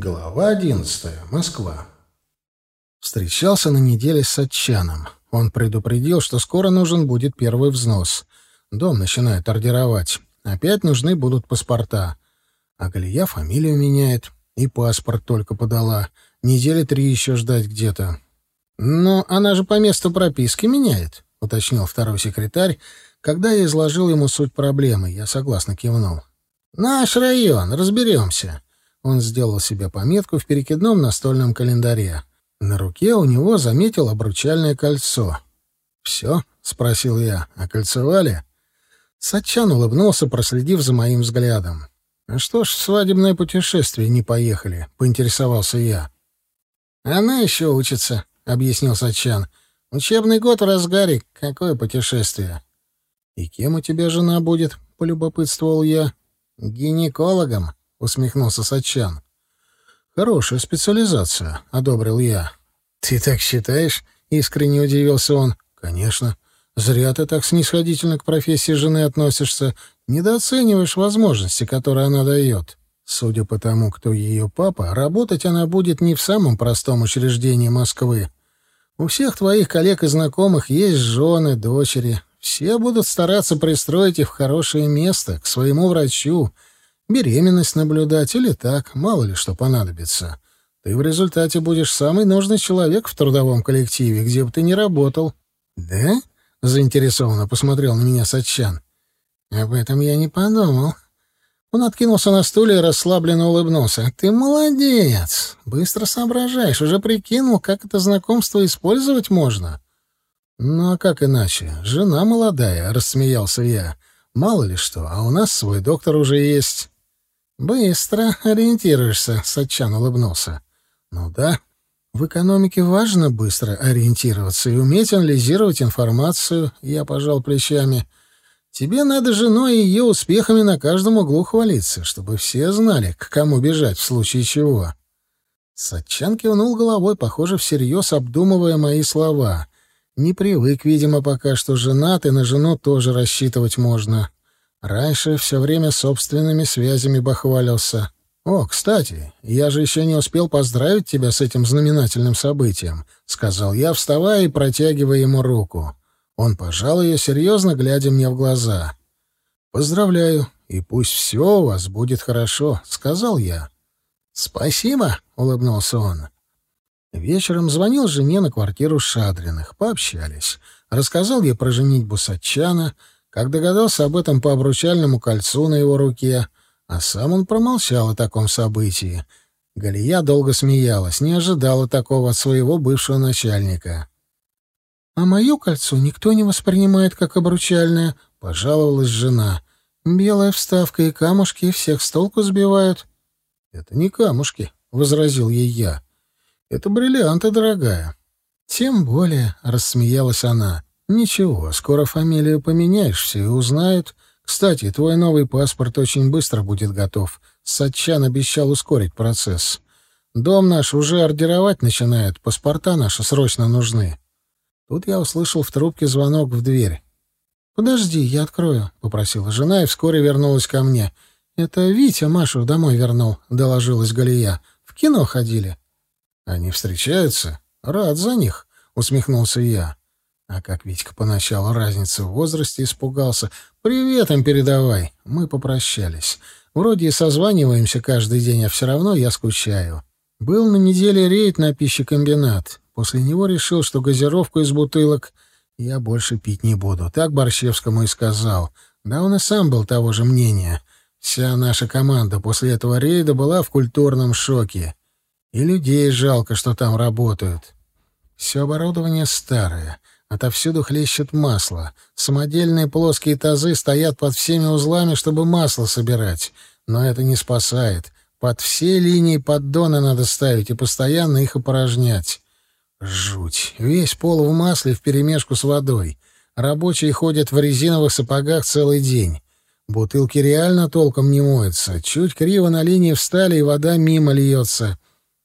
Глава одиннадцатая. Москва. Встречался на неделе с Отчаном. Он предупредил, что скоро нужен будет первый взнос. Дом начинает ордеровать. Опять нужны будут паспорта. А Галия фамилию меняет. И паспорт только подала. Недели три еще ждать где-то. «Но она же по месту прописки меняет», — уточнил второй секретарь, когда я изложил ему суть проблемы. Я согласно кивнул. «Наш район, разберемся». Он сделал себе пометку в перекидном настольном календаре. На руке у него заметил обручальное кольцо. «Все?» — спросил я. «Окольцевали?» Сачан улыбнулся, проследив за моим взглядом. «А что ж в свадебное путешествие не поехали?» — поинтересовался я. «Она еще учится», — объяснил Сачан. «Учебный год в разгаре. Какое путешествие?» «И кем у тебя жена будет?» — полюбопытствовал я. «Гинекологом», — усмехнулся Сачан. «Хорошая специализация», — одобрил я. «Ты так считаешь?» — искренне удивился он. «Конечно. Зря ты так снисходительно к профессии жены относишься. Недооцениваешь возможности, которые она дает. Судя по тому, кто ее папа, работать она будет не в самом простом учреждении Москвы. У всех твоих коллег и знакомых есть жены, дочери. Все будут стараться пристроить их в хорошее место, к своему врачу, беременность наблюдать или так, мало ли что понадобится. Ты в результате будешь самый нужный человек в трудовом коллективе, где бы ты ни работал. Да? Заинтересованно посмотрел на меня Сачан. Об этом я не подумал. Он откинулся на стуле и расслабленно улыбнулся. «Ты молодец! Быстро соображаешь. Уже прикинул, как это знакомство использовать можно?» «Ну а как иначе? Жена молодая», — рассмеялся я. «Мало ли что, а у нас свой доктор уже есть». «Быстро ориентируешься», — Сачан улыбнулся. «Ну да. В экономике важно быстро ориентироваться и уметь анализировать информацию», — я пожал плечами. «Тебе надо женой и ее успехами на каждом углу хвалиться, чтобы все знали, к кому бежать в случае чего». Сачан кивнул головой, похоже, всерьез обдумывая мои слова. Не привык, видимо, пока что женат, и на жену тоже рассчитывать можно. Раньше все время собственными связями бахвалился. «О, кстати, я же еще не успел поздравить тебя с этим знаменательным событием», — сказал я, вставая и протягивая ему руку. Он пожал ее, серьезно глядя мне в глаза. «Поздравляю, и пусть все у вас будет хорошо», — сказал я. «Спасибо», — улыбнулся он. Вечером звонил жене на квартиру Шадриных, пообщались. Рассказал ей про женитьбу Сатчана — как догадался об этом по обручальному кольцу на его руке, а сам он промолчал о таком событии. Галия долго смеялась, не ожидала такого от своего бывшего начальника. «А мое кольцо никто не воспринимает как обручальное», — пожаловалась жена. «Белая вставка и камушки всех с толку сбивают». «Это не камушки», — возразил ей я. «Это бриллианты, дорогая». «Тем более», — рассмеялась она. «Ничего, скоро фамилию поменяешь, все и узнают. Кстати, твой новый паспорт очень быстро будет готов. Сатчан обещал ускорить процесс. Дом наш уже ордеровать начинает, паспорта наши срочно нужны». Тут я услышал в трубке звонок в дверь. «Подожди, я открою», — попросила жена и вскоре вернулась ко мне. «Это Витя Машу домой вернул», — доложилась Галия. «В кино ходили». «Они встречаются? Рад за них», — усмехнулся я. А как Витька поначалу разницы в возрасте испугался. «Привет им передавай!» Мы попрощались. Вроде и созваниваемся каждый день, а все равно я скучаю. Был на неделе рейд на пищекомбинат. После него решил, что газировку из бутылок я больше пить не буду. Так Борщевскому и сказал. Да он и сам был того же мнения. Вся наша команда после этого рейда была в культурном шоке. И людей жалко, что там работают. Все оборудование старое. Отовсюду хлещет масло. Самодельные плоские тазы стоят под всеми узлами, чтобы масло собирать. Но это не спасает. Под все линии поддона надо ставить и постоянно их опорожнять. Жуть. Весь пол в масле вперемешку с водой. Рабочие ходят в резиновых сапогах целый день. Бутылки реально толком не моются. Чуть криво на линии встали, и вода мимо льется.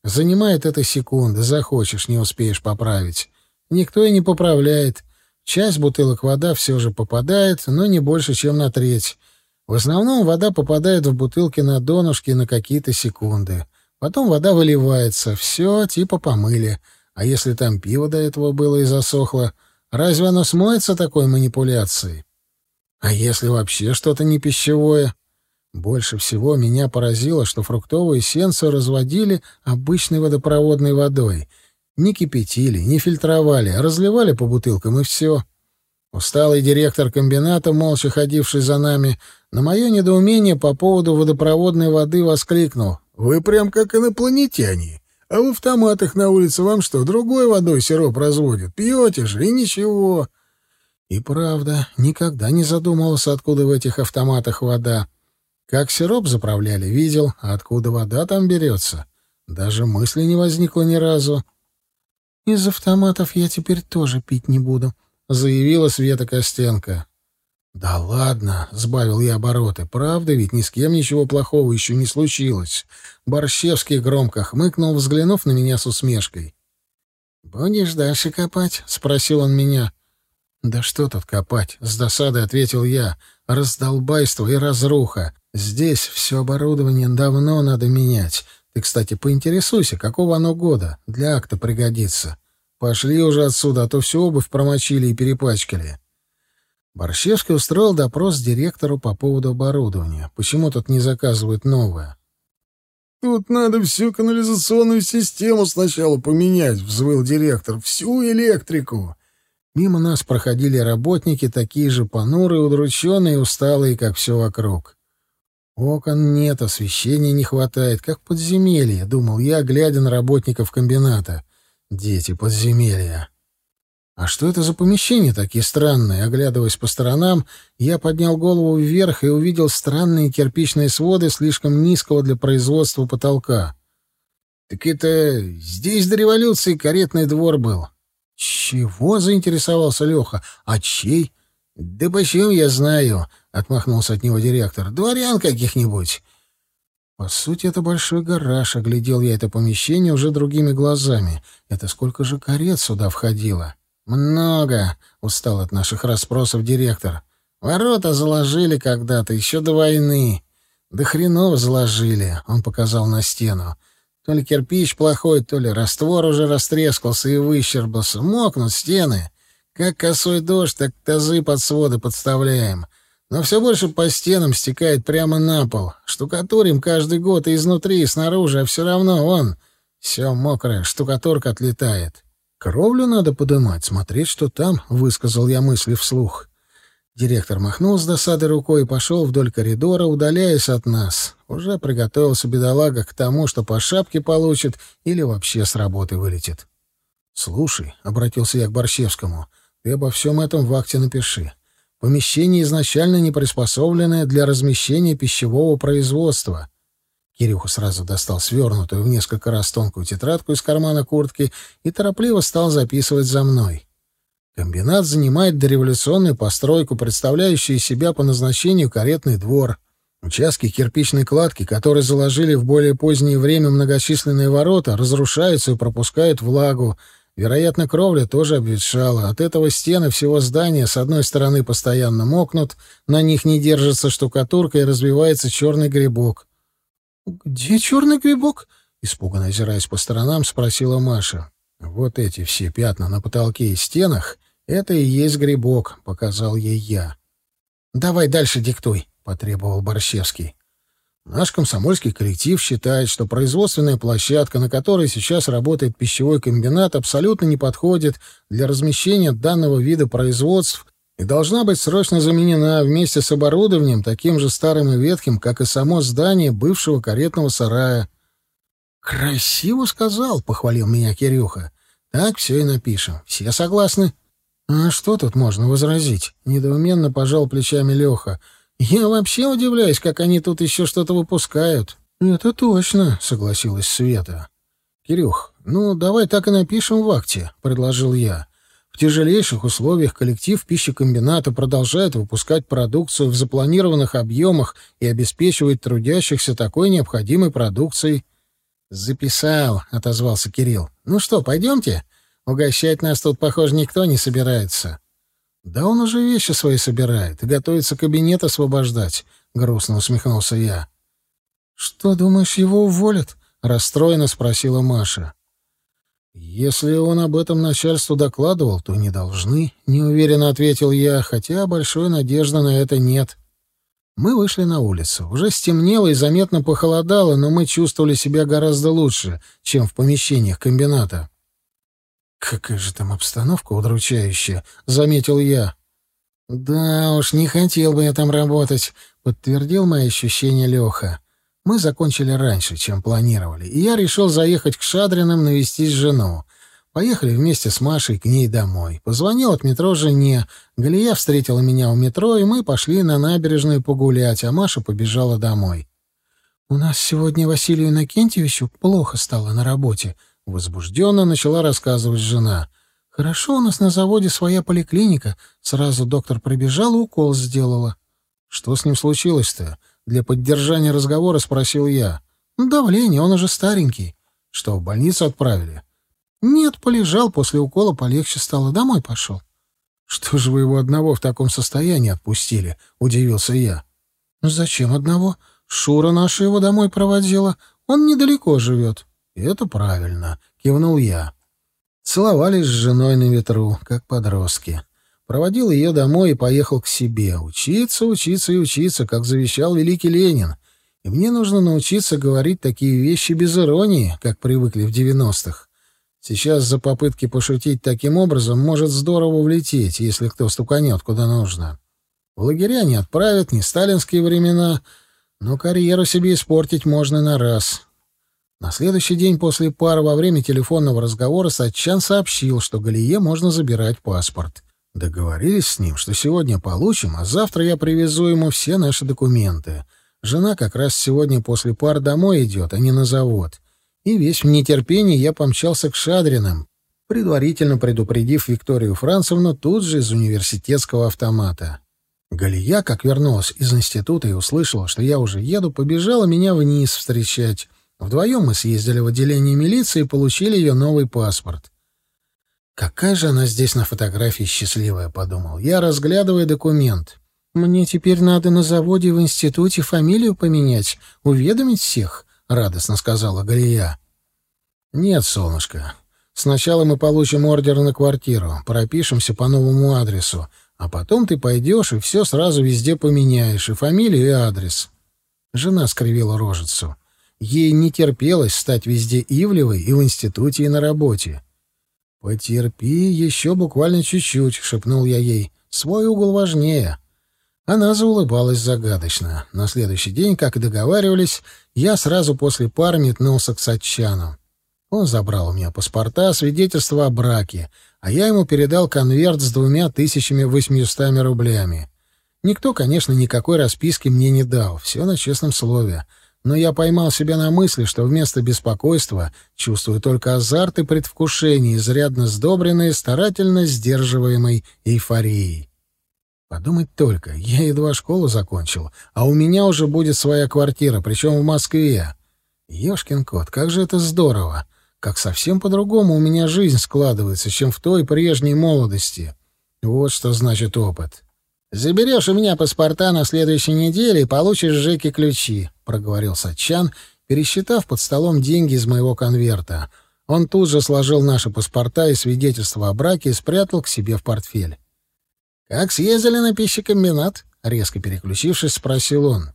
Занимает это секунды. Захочешь, не успеешь поправить. Никто и не поправляет. Часть бутылок вода все же попадает, но не больше, чем на треть. В основном вода попадает в бутылки на донышке на какие-то секунды. Потом вода выливается, все типа помыли. А если там пиво до этого было и засохло, разве оно смоется такой манипуляцией? А если вообще что-то не пищевое? Больше всего меня поразило, что фруктовую эссенцию разводили обычной водопроводной водой. Не кипятили, не фильтровали, а разливали по бутылкам, и все. Усталый директор комбината, молча ходивший за нами, на мое недоумение по поводу водопроводной воды воскликнул. «Вы прям как инопланетяне. А в автоматах на улице вам что, другой водой сироп разводят? Пьете же, и ничего». И правда, никогда не задумывался, откуда в этих автоматах вода. Как сироп заправляли, видел, а откуда вода там берется. Даже мысли не возникло ни разу. «Из автоматов я теперь тоже пить не буду», — заявила Света Костенко. «Да ладно», — сбавил я обороты, — «правда ведь ни с кем ничего плохого еще не случилось». Борщевский громко хмыкнул, взглянув на меня с усмешкой. «Будешь дальше копать?» — спросил он меня. «Да что тут копать?» — с досадой ответил я. «Раздолбайство и разруха. Здесь все оборудование давно надо менять. Ты, кстати, поинтересуйся, какого оно года. Для акта пригодится. Пошли уже отсюда, а то всю обувь промочили и перепачкали. Борщевский устроил допрос директору по поводу оборудования. Почему тут не заказывают новое? «Тут надо всю канализационную систему сначала поменять», — взвыл директор. «Всю электрику». Мимо нас проходили работники, такие же понурые, удрученные и усталые, как все вокруг. Окон нет, освещения не хватает, как подземелье, думал я, глядя на работников комбината. Дети подземелья. А что это за помещения такие странные? Оглядываясь по сторонам, я поднял голову вверх и увидел странные кирпичные своды слишком низкого для производства потолка. Так это здесь до революции каретный двор был. Чего заинтересовался Леха? А чей? Да почему я знаю? Отмахнулся от него директор. «Дворян каких-нибудь!» По сути, это большой гараж. Оглядел я это помещение уже другими глазами. Это сколько же карет сюда входило? «Много!» — устал от наших расспросов директор. «Ворота заложили когда-то, еще до войны. Да хреново заложили!» — он показал на стену. То ли кирпич плохой, то ли раствор уже растрескался и выщербался. Мокнут стены. Как косой дождь, так тазы под своды подставляем но все больше по стенам стекает прямо на пол. Штукатурим каждый год и изнутри, и снаружи, а все равно он... Все мокрое, штукатурка отлетает. Кровлю надо подымать, смотреть, что там, — высказал я мысли вслух. Директор махнул с досады рукой и пошел вдоль коридора, удаляясь от нас. Уже приготовился бедолага к тому, что по шапке получит или вообще с работы вылетит. — Слушай, — обратился я к Борщевскому, — ты обо всем этом в акте напиши. Помещение изначально не приспособленное для размещения пищевого производства. Кирюха сразу достал свернутую в несколько раз тонкую тетрадку из кармана куртки и торопливо стал записывать за мной. Комбинат занимает дореволюционную постройку, представляющую из себя по назначению каретный двор. Участки кирпичной кладки, которые заложили в более позднее время многочисленные ворота, разрушаются и пропускают влагу, Вероятно, кровля тоже обветшала. От этого стены всего здания с одной стороны постоянно мокнут, на них не держится штукатурка и развивается черный грибок. «Где черный грибок?» — испуганно озираясь по сторонам, спросила Маша. «Вот эти все пятна на потолке и стенах — это и есть грибок», — показал ей я. «Давай дальше диктуй», — потребовал Борщевский. Наш комсомольский коллектив считает, что производственная площадка, на которой сейчас работает пищевой комбинат, абсолютно не подходит для размещения данного вида производств и должна быть срочно заменена вместе с оборудованием, таким же старым и ветхим, как и само здание бывшего каретного сарая. «Красиво сказал», — похвалил меня Кирюха. «Так все и напишем. Все согласны?» «А что тут можно возразить?» — недоуменно пожал плечами Леха. Я вообще удивляюсь, как они тут еще что-то выпускают. Это точно, согласилась Света. Кирюх, ну давай так и напишем в акте, предложил я. В тяжелейших условиях коллектив пищекомбината продолжает выпускать продукцию в запланированных объемах и обеспечивает трудящихся такой необходимой продукцией. «Записал», — отозвался Кирилл. «Ну что, пойдемте? Угощать нас тут, похоже, никто не собирается». «Да он уже вещи свои собирает и готовится кабинет освобождать», — грустно усмехнулся я. «Что, думаешь, его уволят?» — расстроенно спросила Маша. «Если он об этом начальству докладывал, то не должны», — неуверенно ответил я, хотя большой надежды на это нет. Мы вышли на улицу. Уже стемнело и заметно похолодало, но мы чувствовали себя гораздо лучше, чем в помещениях комбината. «Какая же там обстановка удручающая», — заметил я. «Да уж, не хотел бы я там работать», — подтвердил мои ощущения Леха. Мы закончили раньше, чем планировали, и я решил заехать к Шадриным навестить жену. Поехали вместе с Машей к ней домой. Позвонил от метро жене. Галия встретила меня у метро, и мы пошли на набережную погулять, а Маша побежала домой. «У нас сегодня Василию Иннокентьевичу плохо стало на работе», — возбужденно начала рассказывать жена. «Хорошо у нас на заводе своя поликлиника. Сразу доктор прибежал и укол сделала». «Что с ним случилось-то?» Для поддержания разговора спросил я. «Давление, он уже старенький». «Что, в больницу отправили?» «Нет, полежал, после укола полегче стало, домой пошел». «Что же вы его одного в таком состоянии отпустили?» — удивился я. «Ну зачем одного? Шура наша его домой проводила. Он недалеко живет». «Это правильно», — кивнул я. Целовались с женой на ветру, как подростки проводил ее домой и поехал к себе. Учиться, учиться и учиться, как завещал великий Ленин. И мне нужно научиться говорить такие вещи без иронии, как привыкли в девяностых. Сейчас за попытки пошутить таким образом может здорово влететь, если кто стуканет куда нужно. В лагеря не отправят, не сталинские времена, но карьеру себе испортить можно на раз. На следующий день после пары во время телефонного разговора Сатчан сообщил, что Галие можно забирать паспорт. Договорились с ним, что сегодня получим, а завтра я привезу ему все наши документы. Жена как раз сегодня после пар домой идет, а не на завод. И весь в нетерпении я помчался к Шадриным, предварительно предупредив Викторию Францевну тут же из университетского автомата. Галия, как вернулась из института и услышала, что я уже еду, побежала меня вниз встречать. Вдвоем мы съездили в отделение милиции и получили ее новый паспорт. «Какая же она здесь на фотографии счастливая», — подумал я, разглядывая документ. «Мне теперь надо на заводе в институте фамилию поменять, уведомить всех», — радостно сказала Галия. «Нет, солнышко. Сначала мы получим ордер на квартиру, пропишемся по новому адресу, а потом ты пойдешь и все сразу везде поменяешь, и фамилию, и адрес». Жена скривила рожицу. Ей не терпелось стать везде Ивлевой и в институте, и на работе. «Потерпи еще буквально чуть-чуть», — шепнул я ей. «Свой угол важнее». Она заулыбалась загадочно. На следующий день, как и договаривались, я сразу после пар метнулся к Сатчану. Он забрал у меня паспорта, свидетельство о браке, а я ему передал конверт с двумя тысячами восьмистами рублями. Никто, конечно, никакой расписки мне не дал, все на честном слове но я поймал себя на мысли, что вместо беспокойства чувствую только азарт и предвкушение, изрядно сдобренные старательно сдерживаемой эйфорией. Подумать только, я едва школу закончил, а у меня уже будет своя квартира, причем в Москве. Ёшкин кот, как же это здорово! Как совсем по-другому у меня жизнь складывается, чем в той прежней молодости. Вот что значит опыт. «Заберешь у меня паспорта на следующей неделе и получишь Жеке ключи», — проговорил Сачан, пересчитав под столом деньги из моего конверта. Он тут же сложил наши паспорта и свидетельство о браке и спрятал к себе в портфель. «Как съездили на пищекомбинат?» — резко переключившись, спросил он.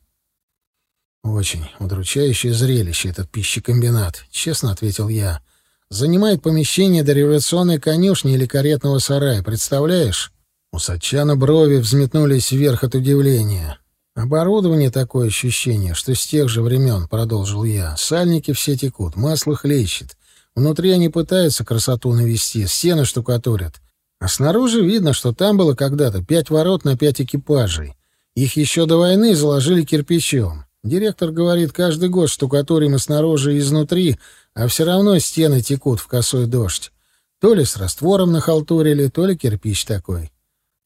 «Очень удручающее зрелище этот пищекомбинат», — честно ответил я. «Занимает помещение до революционной конюшни или каретного сарая, представляешь?» У Сачана брови взметнулись вверх от удивления. «Оборудование такое ощущение, что с тех же времен, — продолжил я, — сальники все текут, масло хлещет. Внутри они пытаются красоту навести, стены штукатурят. А снаружи видно, что там было когда-то пять ворот на пять экипажей. Их еще до войны заложили кирпичом. Директор говорит, каждый год штукатурим и снаружи, и изнутри, а все равно стены текут в косой дождь. То ли с раствором нахалтурили, то ли кирпич такой.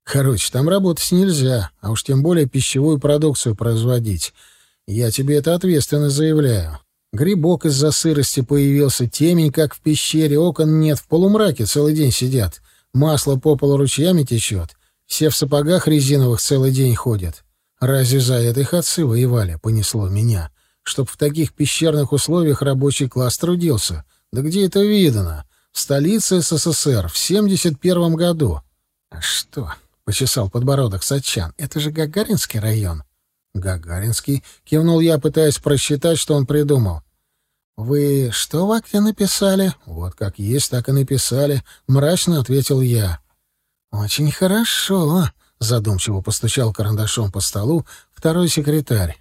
Короче, там работать нельзя, а уж тем более пищевую продукцию производить. Я тебе это ответственно заявляю. Грибок из-за сырости появился, темень, как в пещере, окон нет, в полумраке целый день сидят. Масло по полу ручьями течет. Все в сапогах резиновых целый день ходят. Разве за это их отцы воевали, понесло меня. чтоб в таких пещерных условиях рабочий класс трудился. Да где это видано? В столице СССР в 71 году. А что? — почесал подбородок Сачан. «Это же Гагаринский район». «Гагаринский?» — кивнул я, пытаясь просчитать, что он придумал. «Вы что в акте написали?» «Вот как есть, так и написали», — мрачно ответил я. «Очень хорошо», — задумчиво постучал карандашом по столу второй секретарь.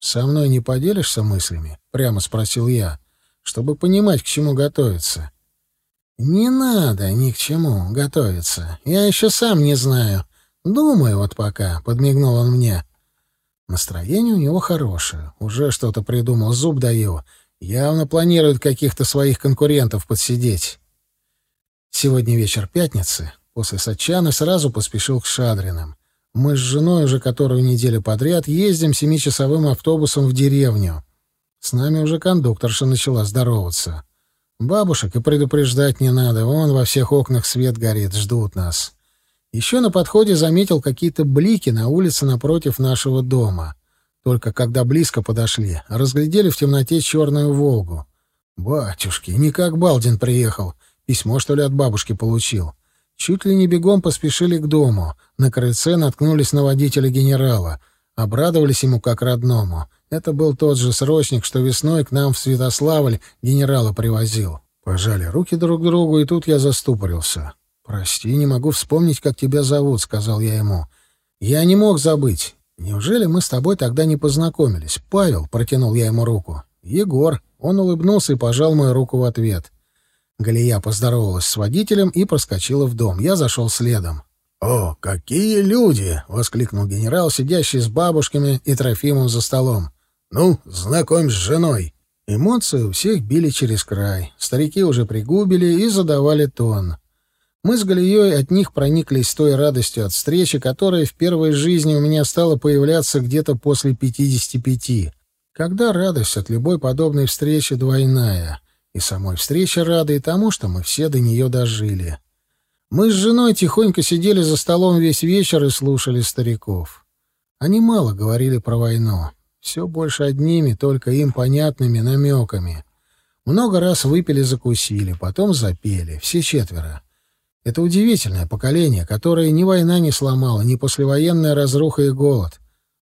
«Со мной не поделишься мыслями?» — прямо спросил я, чтобы понимать, к чему готовиться. «Не надо ни к чему готовиться. Я еще сам не знаю. Думаю вот пока», — подмигнул он мне. Настроение у него хорошее. Уже что-то придумал, зуб даю. Явно планирует каких-то своих конкурентов подсидеть. Сегодня вечер пятницы. После Сачана сразу поспешил к Шадриным. Мы с женой уже которую неделю подряд ездим семичасовым автобусом в деревню. С нами уже кондукторша начала здороваться. Бабушек и предупреждать не надо. Вон во всех окнах свет горит, ждут нас. Еще на подходе заметил какие-то блики на улице напротив нашего дома. Только когда близко подошли, разглядели в темноте черную «Волгу». Батюшки, не как Балдин приехал. Письмо, что ли, от бабушки получил. Чуть ли не бегом поспешили к дому. На крыльце наткнулись на водителя генерала. Обрадовались ему как родному. Это был тот же срочник, что весной к нам в Святославль генерала привозил. Пожали руки друг другу, и тут я заступорился. «Прости, не могу вспомнить, как тебя зовут», — сказал я ему. «Я не мог забыть. «Неужели мы с тобой тогда не познакомились?» «Павел», — протянул я ему руку. «Егор». Он улыбнулся и пожал мою руку в ответ. Галия поздоровалась с водителем и проскочила в дом. Я зашел следом. «О, какие люди!» — воскликнул генерал, сидящий с бабушками и Трофимом за столом. «Ну, знакомь с женой». Эмоции у всех били через край. Старики уже пригубили и задавали тон. Мы с Галией от них прониклись той радостью от встречи, которая в первой жизни у меня стала появляться где-то после 55. Когда радость от любой подобной встречи двойная. И самой встрече рады и тому, что мы все до нее дожили. Мы с женой тихонько сидели за столом весь вечер и слушали стариков. Они мало говорили про войну. Все больше одними, только им понятными намеками. Много раз выпили-закусили, потом запели, все четверо. Это удивительное поколение, которое ни война не сломала, ни послевоенная разруха и голод.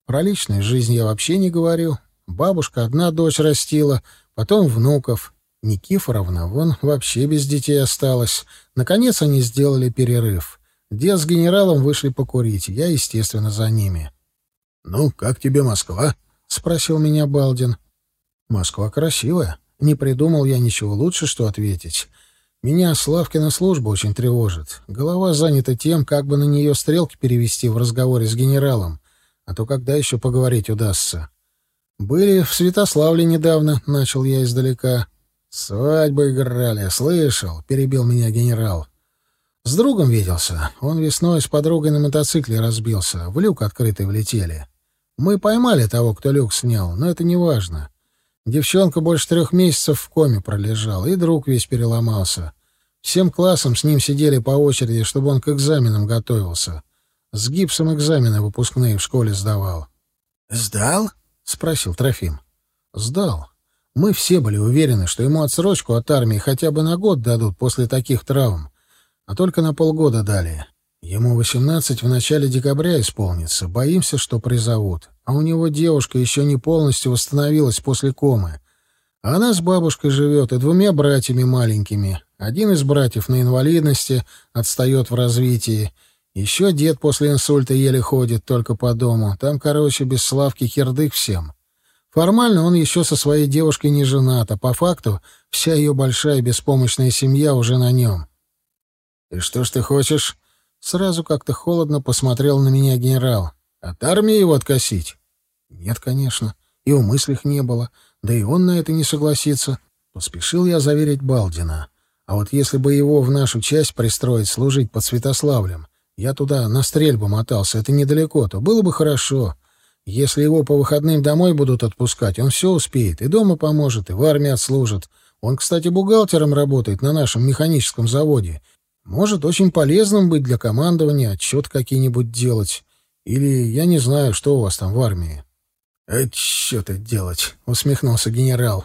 Про личную жизнь я вообще не говорю. Бабушка одна дочь растила, потом внуков. Никифоровна вон вообще без детей осталась. Наконец они сделали перерыв. Дед с генералом вышли покурить, я, естественно, за ними. «Ну, как тебе Москва?» — спросил меня Балдин. «Москва красивая. Не придумал я ничего лучше, что ответить. Меня Славкина служба очень тревожит. Голова занята тем, как бы на нее стрелки перевести в разговоре с генералом. А то когда еще поговорить удастся? Были в Святославле недавно, — начал я издалека. Свадьбу играли, слышал, — перебил меня генерал. С другом виделся. Он весной с подругой на мотоцикле разбился. В люк открытый влетели. Мы поймали того, кто люк снял, но это не важно. Девчонка больше трех месяцев в коме пролежала, и друг весь переломался. Всем классом с ним сидели по очереди, чтобы он к экзаменам готовился. С гипсом экзамены выпускные в школе сдавал. «Сдал?» — спросил Трофим. «Сдал. Мы все были уверены, что ему отсрочку от армии хотя бы на год дадут после таких травм, а только на полгода дали. Ему восемнадцать в начале декабря исполнится. Боимся, что призовут. А у него девушка еще не полностью восстановилась после комы. А она с бабушкой живет и двумя братьями маленькими. Один из братьев на инвалидности, отстает в развитии. Еще дед после инсульта еле ходит, только по дому. Там, короче, без Славки кирдык всем. Формально он еще со своей девушкой не женат, а по факту вся ее большая беспомощная семья уже на нем. «И что ж ты хочешь?» Сразу как-то холодно посмотрел на меня генерал. От армии его откосить? Нет, конечно. И у мыслях не было. Да и он на это не согласится. Поспешил я заверить Балдина. А вот если бы его в нашу часть пристроить служить под Святославлем, я туда на стрельбу мотался, это недалеко, то было бы хорошо. Если его по выходным домой будут отпускать, он все успеет, и дома поможет, и в армии отслужит. Он, кстати, бухгалтером работает на нашем механическом заводе. Может очень полезным быть для командования, отчет какие-нибудь делать. Или я не знаю, что у вас там в армии. «А что тут делать?» — усмехнулся генерал.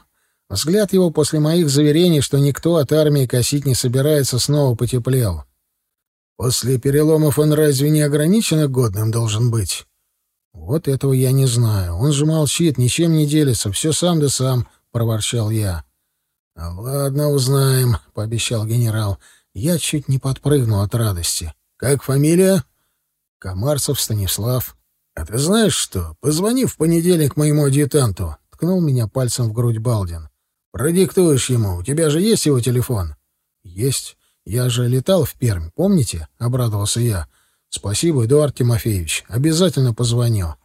Взгляд его после моих заверений, что никто от армии косить не собирается, снова потеплел. «После переломов он разве не ограниченно годным должен быть?» «Вот этого я не знаю. Он же молчит, ничем не делится, все сам да сам», — проворчал я. «А ладно, узнаем», — пообещал генерал. Я чуть не подпрыгнул от радости. «Как фамилия?» «Комарцев Станислав». «А ты знаешь что? Позвони в понедельник моему адъютанту», — ткнул меня пальцем в грудь Балдин. «Продиктуешь ему. У тебя же есть его телефон?» «Есть. Я же летал в Пермь, помните?» — обрадовался я. «Спасибо, Эдуард Тимофеевич. Обязательно позвоню».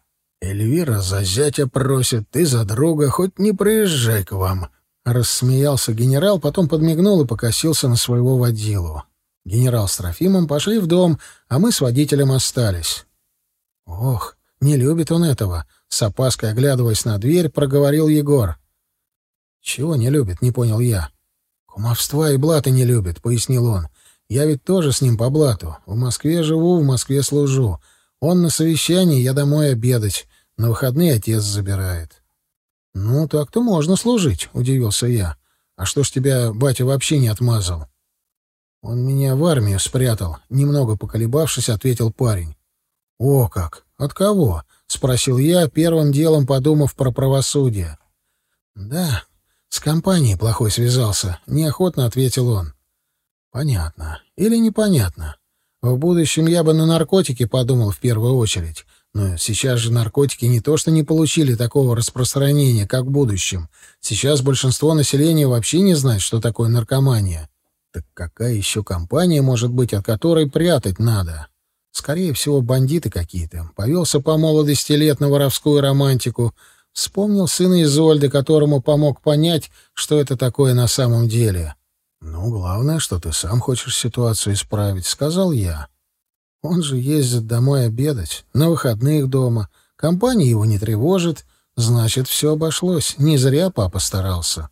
«Эльвира за зятя просит, ты за друга, хоть не приезжай к вам», — рассмеялся генерал, потом подмигнул и покосился на своего водилу. Генерал с Трофимом пошли в дом, а мы с водителем остались. «Ох, не любит он этого», — с опаской оглядываясь на дверь, проговорил Егор. «Чего не любит?» — не понял я. «Кумовства и блата не любит», — пояснил он. «Я ведь тоже с ним по блату. В Москве живу, в Москве служу. Он на совещании, я домой обедать. На выходные отец забирает». «Ну, так-то можно служить», — удивился я. «А что ж тебя батя вообще не отмазал?» «Он меня в армию спрятал», — немного поколебавшись, ответил парень. «О как! От кого?» — спросил я, первым делом подумав про правосудие. «Да, с компанией плохой связался», — неохотно ответил он. «Понятно. Или непонятно. В будущем я бы на наркотики подумал в первую очередь. Но сейчас же наркотики не то что не получили такого распространения, как в будущем. Сейчас большинство населения вообще не знает, что такое наркомания. Так какая еще компания может быть, от которой прятать надо?» Скорее всего, бандиты какие-то. Повелся по молодости лет на воровскую романтику. Вспомнил сына Изольды, которому помог понять, что это такое на самом деле. «Ну, главное, что ты сам хочешь ситуацию исправить», — сказал я. Он же ездит домой обедать, на выходных дома. Компания его не тревожит. Значит, все обошлось. Не зря папа старался.